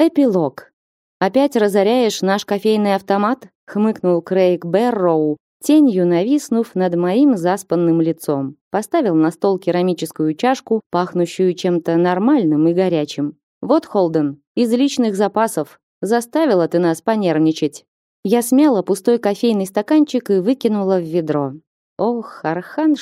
Эпилог. Опять разоряешь наш кофейный автомат? хмыкнул Крейг Берроу, тенью нависнув над моим заспанным лицом. Поставил на стол керамическую чашку, пахнущую чем-то нормальным и горячим. Вот, Холден, из личных запасов. Заставила ты нас понервничать. Я смяла пустой кофейный стаканчик и выкинула в ведро. Ох, Архан.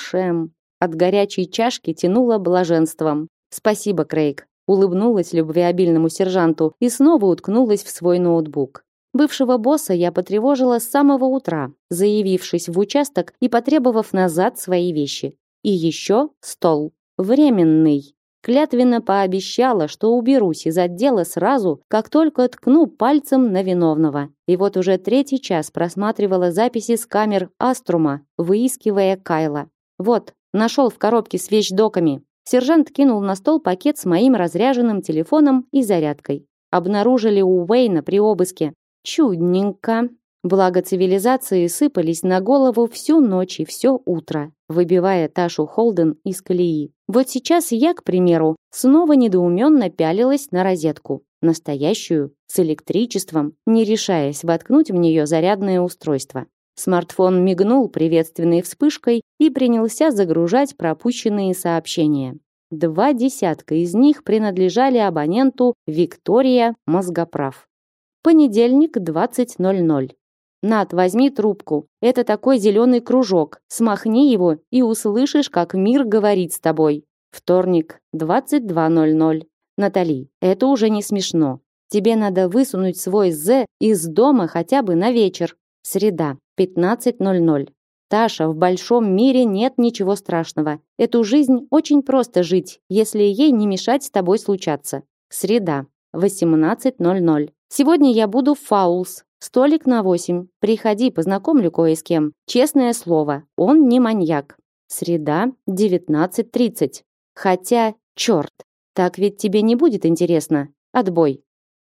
От горячей чашки тянуло блаженством. Спасибо, Крейг. Улыбнулась любвеобильному сержанту и снова уткнулась в свой ноутбук. Бывшего босса я потревожила с самого утра, заявившись в участок и потребовав назад свои вещи. И еще стол. Временный. Клятвенно пообещала, что уберусь из отдела сразу, как только ткну пальцем на виновного. И вот уже третий час просматривала записи с камер Аструма, выискивая Кайла. Вот, нашел в коробке с вещдоками. Сержант кинул на стол пакет с моим разряженным телефоном и зарядкой. Обнаружили у Уэйна при обыске. Чудненько. Благо цивилизации сыпались на голову всю ночь и все утро, выбивая Ташу Холден из колеи. Вот сейчас я, к примеру, снова недоуменно пялилась на розетку. Настоящую, с электричеством, не решаясь воткнуть в нее зарядное устройство. Смартфон мигнул приветственной вспышкой и принялся загружать пропущенные сообщения. Два десятка из них принадлежали абоненту Виктория Мозгоправ. Понедельник, 20.00. Над, возьми трубку. Это такой зеленый кружок. Смахни его и услышишь, как мир говорит с тобой. Вторник, 22.00. Натали, это уже не смешно. Тебе надо высунуть свой З из дома хотя бы на вечер. Среда, 15.00. Таша, в большом мире нет ничего страшного. Эту жизнь очень просто жить, если ей не мешать с тобой случаться. Среда, 18.00. Сегодня я буду в Фаулс. Столик на восемь. Приходи, познакомлю кое с кем. Честное слово, он не маньяк. Среда, 19.30. Хотя, черт, так ведь тебе не будет интересно. Отбой.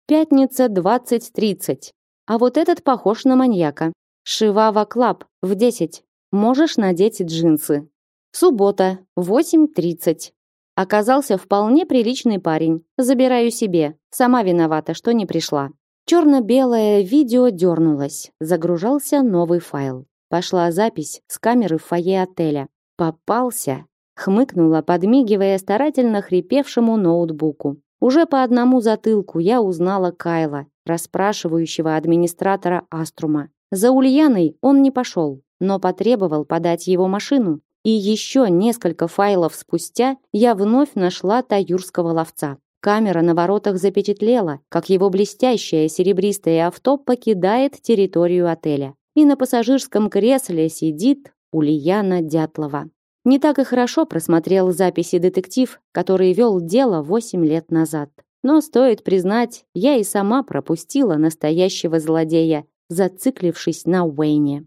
Пятница, 20.30. А вот этот похож на маньяка. Шивава Клаб в 10. Можешь надеть джинсы. Суббота, 8.30. Оказался вполне приличный парень. Забираю себе. Сама виновата, что не пришла. Черно-белое видео дернулось. Загружался новый файл. Пошла запись с камеры в фойе отеля. Попался. Хмыкнула, подмигивая старательно хрипевшему ноутбуку. Уже по одному затылку я узнала Кайла, расспрашивающего администратора Аструма. За Ульяной он не пошел, но потребовал подать его машину, и еще несколько файлов спустя я вновь нашла таюрского ловца. Камера на воротах запечатлела, как его блестящее серебристое авто покидает территорию отеля. И на пассажирском кресле сидит Ульяна Дятлова. Не так и хорошо просмотрел записи детектив, который вел дело 8 лет назад. Но стоит признать, я и сама пропустила настоящего злодея, зациклившись на Уэйне.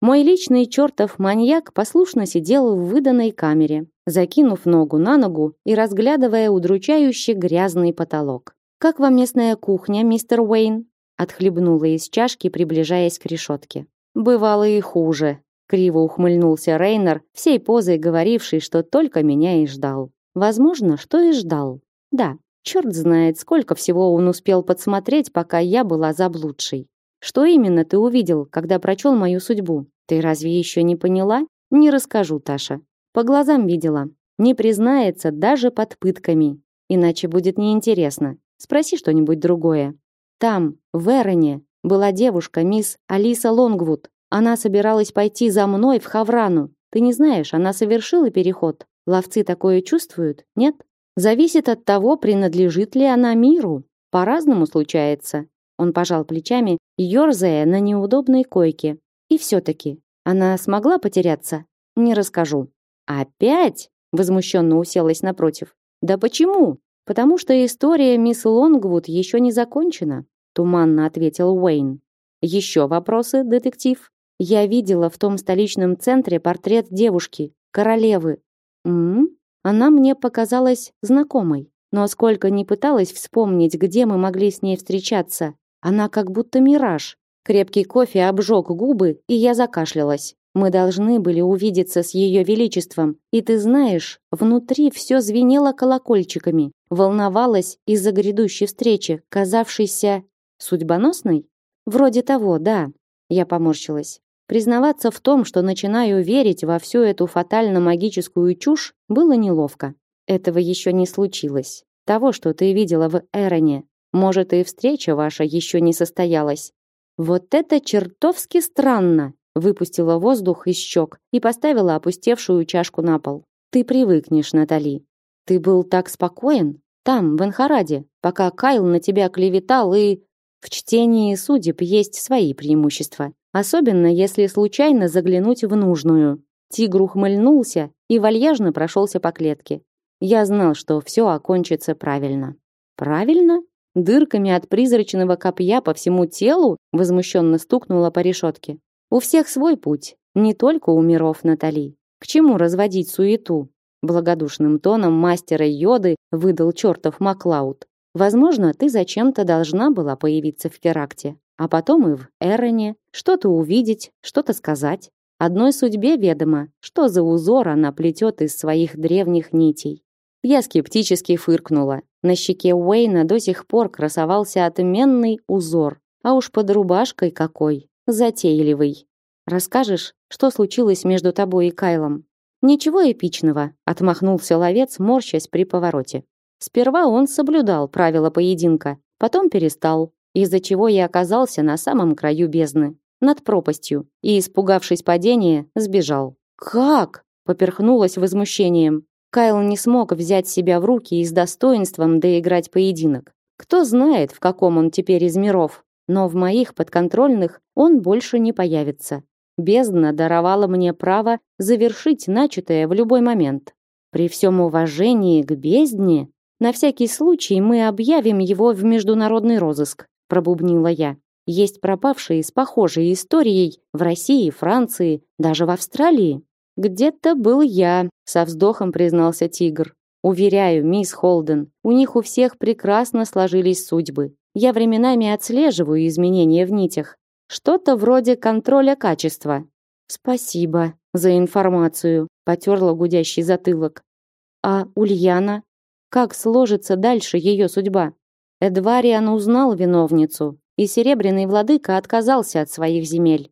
Мой личный чертов маньяк послушно сидел в выданной камере, закинув ногу на ногу и разглядывая удручающе грязный потолок. «Как вам местная кухня, мистер Уэйн?» Отхлебнула из чашки, приближаясь к решетке. «Бывало и хуже», — криво ухмыльнулся Рейнер, всей позой говоривший, что только меня и ждал. Возможно, что и ждал. Да, черт знает, сколько всего он успел подсмотреть, пока я была заблудшей. Что именно ты увидел, когда прочел мою судьбу? Ты разве еще не поняла? Не расскажу, Таша. По глазам видела. Не признается даже под пытками. Иначе будет неинтересно. Спроси что-нибудь другое. Там, в Эроне, была девушка, мисс Алиса Лонгвуд. Она собиралась пойти за мной в Хаврану. Ты не знаешь, она совершила переход. Ловцы такое чувствуют, нет? Зависит от того, принадлежит ли она миру. По-разному случается. Он пожал плечами, ерзая на неудобной койке. И все-таки, она смогла потеряться? Не расскажу. Опять? Возмущенно уселась напротив. Да почему? Потому что история мисс Лонгвуд еще не закончена, туманно ответил Уэйн. Еще вопросы, детектив? Я видела в том столичном центре портрет девушки, королевы. М? Она мне показалась знакомой, но сколько ни пыталась вспомнить, где мы могли с ней встречаться, она как будто мираж. Крепкий кофе обжег губы, и я закашлялась. Мы должны были увидеться с ее величеством, и ты знаешь, внутри все звенело колокольчиками, волновалась из-за грядущей встречи, казавшейся судьбоносной? Вроде того, да. Я поморщилась. Признаваться в том, что начинаю верить во всю эту фатально-магическую чушь, было неловко. Этого еще не случилось. Того, что ты видела в Эроне. Может, и встреча ваша еще не состоялась. Вот это чертовски странно, выпустила воздух из щек и поставила опустевшую чашку на пол. Ты привыкнешь, Натали. Ты был так спокоен там, в Анхараде, пока Кайл на тебя клеветал и в чтении судеб есть свои преимущества, особенно если случайно заглянуть в нужную. Тигр ухмыльнулся и вальяжно прошелся по клетке. Я знал, что все окончится правильно. Правильно? Дырками от призрачного копья по всему телу возмущенно стукнула по решетке. У всех свой путь, не только у миров Натали. К чему разводить суету? Благодушным тоном мастера Йоды выдал чертов Маклауд. Возможно, ты зачем-то должна была появиться в Керакте, а потом и в Эроне, что-то увидеть, что-то сказать. Одной судьбе ведомо, что за узор она плетет из своих древних нитей. Я скептически фыркнула. На щеке Уэйна до сих пор красовался отменный узор, а уж под рубашкой какой, затейливый. Расскажешь, что случилось между тобой и Кайлом? Ничего эпичного, отмахнулся ловец, морщась при повороте. Сперва он соблюдал правила поединка, потом перестал, из-за чего я оказался на самом краю бездны, над пропастью, и, испугавшись падения, сбежал. «Как?» — поперхнулась возмущением. Кайл не смог взять себя в руки и с достоинством доиграть поединок. Кто знает, в каком он теперь из миров, но в моих подконтрольных он больше не появится. Бездна даровала мне право завершить начатое в любой момент. При всем уважении к бездне на всякий случай мы объявим его в международный розыск, пробубнила я. Есть пропавшие с похожей историей в России, Франции, даже в Австралии. Где-то был я, со вздохом признался Тигр. Уверяю, мисс Холден, у них у всех прекрасно сложились судьбы. Я временами отслеживаю изменения в нитях. Что-то вроде контроля качества. Спасибо за информацию, потерла гудящий затылок. А Ульяна? Как сложится дальше ее судьба? Эдвариан узнал виновницу, и Серебряный Владыка отказался от своих земель.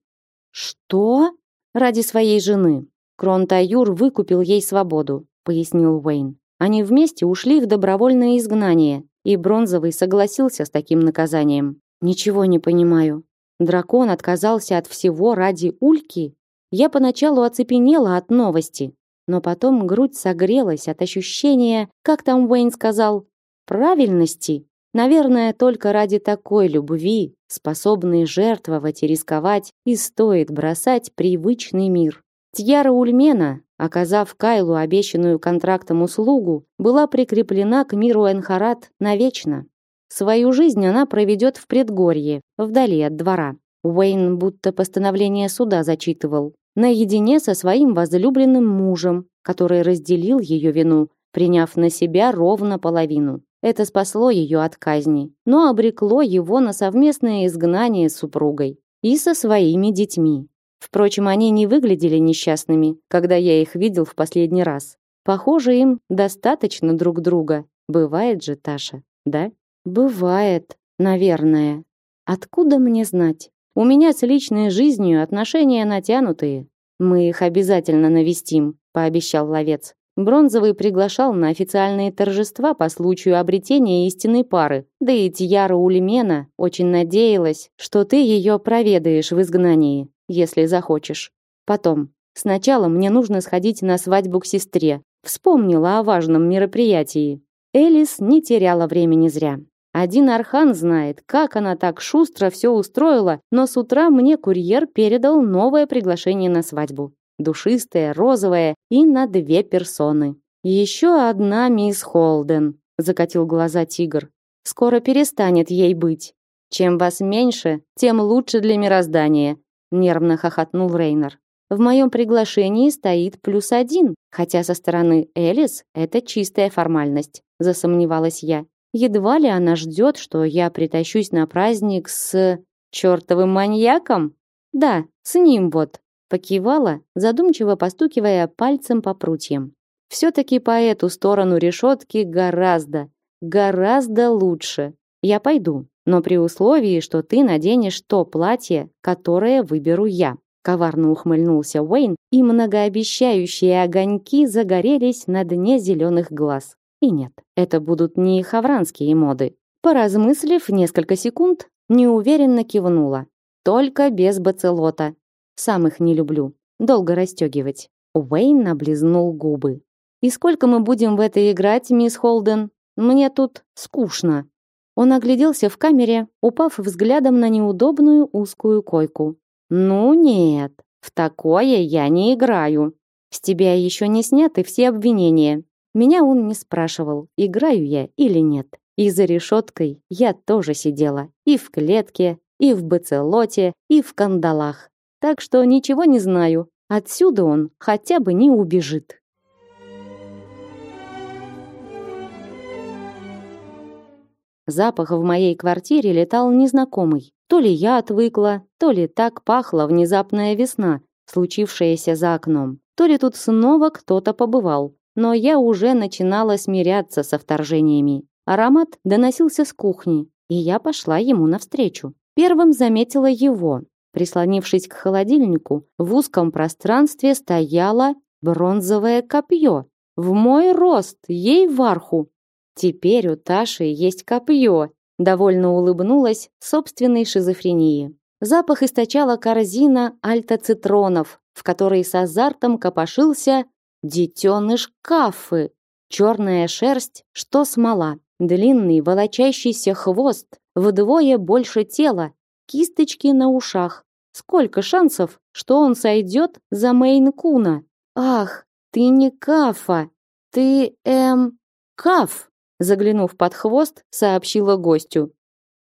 Что? Ради своей жены. Кронтаюр выкупил ей свободу, пояснил Уэйн. Они вместе ушли в добровольное изгнание, и Бронзовый согласился с таким наказанием. Ничего не понимаю. Дракон отказался от всего ради Ульки? Я поначалу оцепенела от новости, но потом грудь согрелась от ощущения, как там Уэйн сказал, правильности. Наверное, только ради такой любви, способной жертвовать и рисковать, и стоит бросать привычный мир. Тьяра Ульмена, оказав Кайлу обещанную контрактом услугу, была прикреплена к миру Энхарат навечно. Свою жизнь она проведет в предгорье, вдали от двора. Уэйн будто постановление суда зачитывал наедине со своим возлюбленным мужем, который разделил ее вину, приняв на себя ровно половину. Это спасло ее от казни, но обрекло его на совместное изгнание с супругой и со своими детьми. Впрочем, они не выглядели несчастными, когда я их видел в последний раз. Похоже, им достаточно друг друга. Бывает же, Таша, да? Бывает, наверное. Откуда мне знать? У меня с личной жизнью отношения натянутые. Мы их обязательно навестим, пообещал ловец. Бронзовый приглашал на официальные торжества по случаю обретения истинной пары. Да и Тьяра Ульмена очень надеялась, что ты ее проведаешь в изгнании, если захочешь. Потом. Сначала мне нужно сходить на свадьбу к сестре. Вспомнила о важном мероприятии. Элис не теряла времени зря. Один Архан знает, как она так шустро все устроила, но с утра мне курьер передал новое приглашение на свадьбу. Душистое, розовое и на две персоны. Еще одна мисс Холден, закатил глаза тигр. Скоро перестанет ей быть. Чем вас меньше, тем лучше для мироздания, нервно хохотнул Рейнер. В моем приглашении стоит плюс один, хотя со стороны Элис это чистая формальность, засомневалась я. Едва ли она ждет, что я притащусь на праздник с... чертовым маньяком? Да, с ним вот. Покивала, задумчиво постукивая пальцем по прутьям. Все-таки по эту сторону решетки гораздо, гораздо лучше. Я пойду, но при условии, что ты наденешь то платье, которое выберу я. Коварно ухмыльнулся Уэйн, и многообещающие огоньки загорелись на дне зеленых глаз. И нет, это будут не хавранские моды. Поразмыслив несколько секунд, неуверенно кивнула. Только без бацелота. Сам их не люблю. Долго расстегивать. Уэйн облизнул губы. «И сколько мы будем в это играть, мисс Холден? Мне тут скучно». Он огляделся в камере, упав взглядом на неудобную узкую койку. «Ну нет, в такое я не играю. С тебя еще не сняты все обвинения. Меня он не спрашивал, играю я или нет. И за решеткой я тоже сидела. И в клетке, и в бацелоте, и в кандалах. Так что ничего не знаю. Отсюда он хотя бы не убежит. Запах в моей квартире летал незнакомый. То ли я отвыкла, то ли так пахла внезапная весна, случившаяся за окном. То ли тут снова кто-то побывал. Но я уже начинала смиряться со вторжениями. Аромат доносился с кухни, и я пошла ему навстречу. Первым заметила его. Прислонившись к холодильнику, в узком пространстве стояло бронзовое копье. В мой рост, ей варху. Теперь у Таши есть копье. Довольно улыбнулась собственной шизофрении. Запах источала корзина альтоцитронов, в которой с азартом копошился детеныш кафы. Черная шерсть, что смола. Длинный волочащийся хвост, вдвое больше тела, кисточки на ушах. Сколько шансов, что он сойдет за Мейн-куна? Ах, ты не Кафа, ты, эм, Каф, заглянув под хвост, сообщила гостю.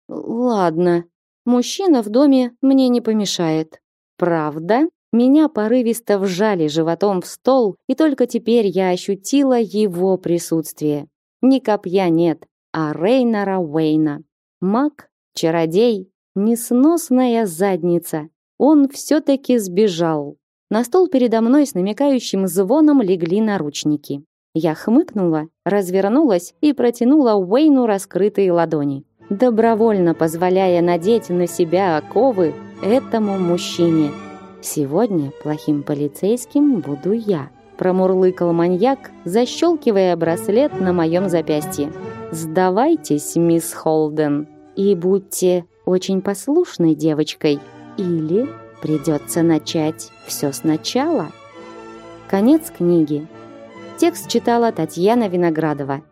Ладно, мужчина в доме мне не помешает. Правда? Меня порывисто вжали животом в стол, и только теперь я ощутила его присутствие. Ни копья нет, а Рейнара Уэйна. Маг, чародей, несносная задница. Он все-таки сбежал. На стол передо мной с намекающим звоном легли наручники. Я хмыкнула, развернулась и протянула Уэйну раскрытые ладони, добровольно позволяя надеть на себя оковы этому мужчине. Сегодня плохим полицейским буду я промурлыкал маньяк, защелкивая браслет на моем запястье. Сдавайтесь, мисс Холден, и будьте очень послушной девочкой, или придется начать все сначала. Конец книги. Текст читала Татьяна Виноградова.